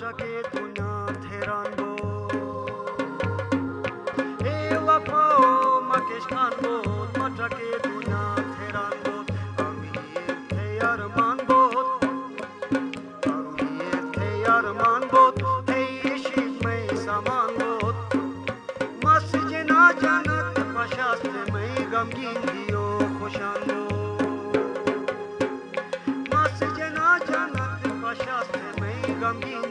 जगे गुना थेरांबो ए वफो मकेश कानबो मजगे गुना थेरांबो আমি এতে আর মানবো আমি এতে আর মানবো এই শিবময় সামানবো মসজিদ না জানত পশাস্তে মই গমগিন দিও খুশানবো गमगीन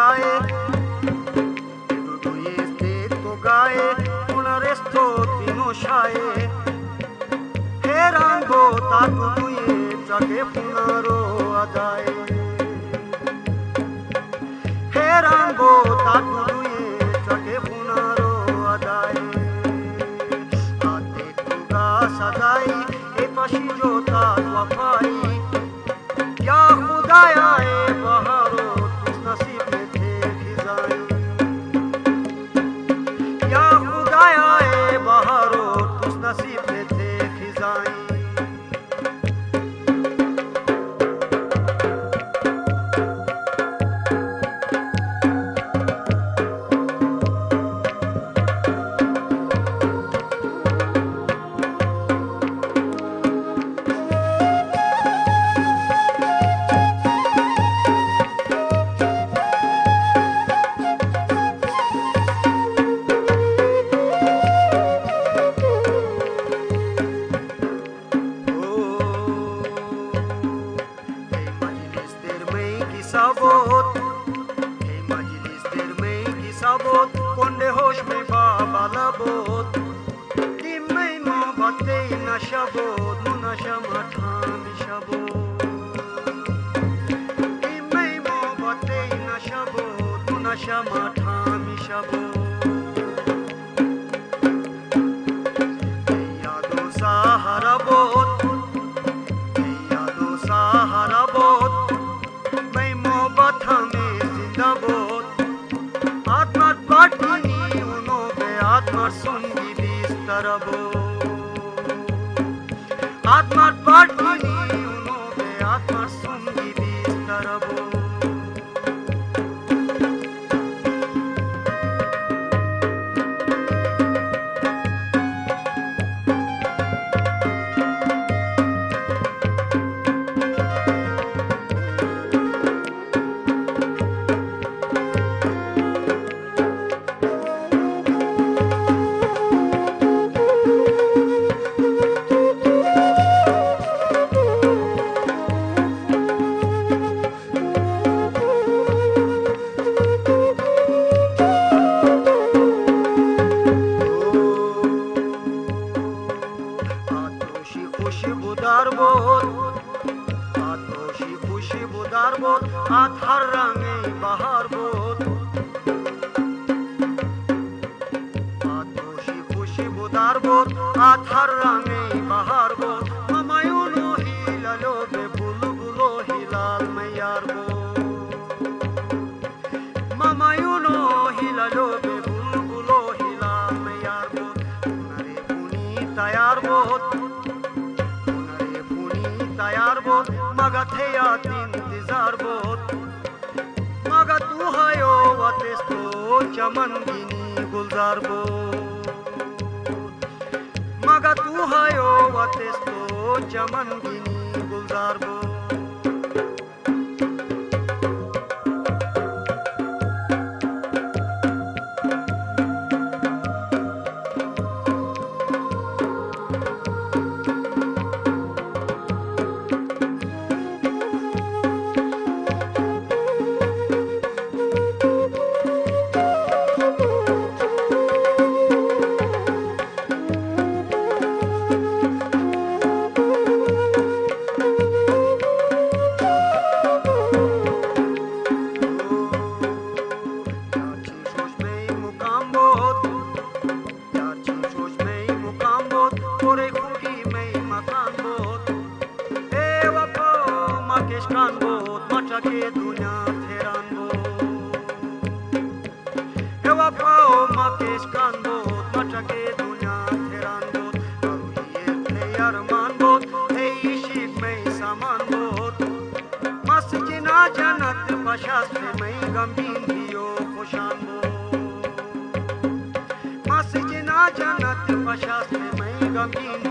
গায়ে। দুই তো গায়ে, ওনার স্তুতি মশায়ে। হে রাঙ্গ, তা দুই জগে পুনরো আদায় হে রাঙ্গ তা সাবত। এই মাজলিসদের মেয়েগি সাবত কন্ডে হোশ মে বাবা লাবত? দিম্মে মহব্বতে নাশাবত মুনাশা Hot, hot, hot money. খুশবুদার বোধ আতশি খুশবুদার বোধ, আধার রঙে বাহার বোধ। আতশি খুশবুদার বোধ, আধার রঙে বাহার বোধ। মামায়ুনো হিলালো বে বুলবুলো হিলাল মাইয়ার বোধ। মামায়ুনো হিলালো বে বুলবুলো হিলাল মাইয়ার বোধ। নারে পুনি hayat intizar bot Maga tu hayo vates to chaman gini gulzar bot Maga tu hayo vates to chaman gini gulzar bot तू हायो वातेस तो चमन गिनी गुलजार बोत मगा तू हायो वातेस तो चमन गिनी गुलजार बोत जन्नत बशास्त्र में गंभीर दियो खुशान मस्जिद जन्नत बशास्त्र में गंभीर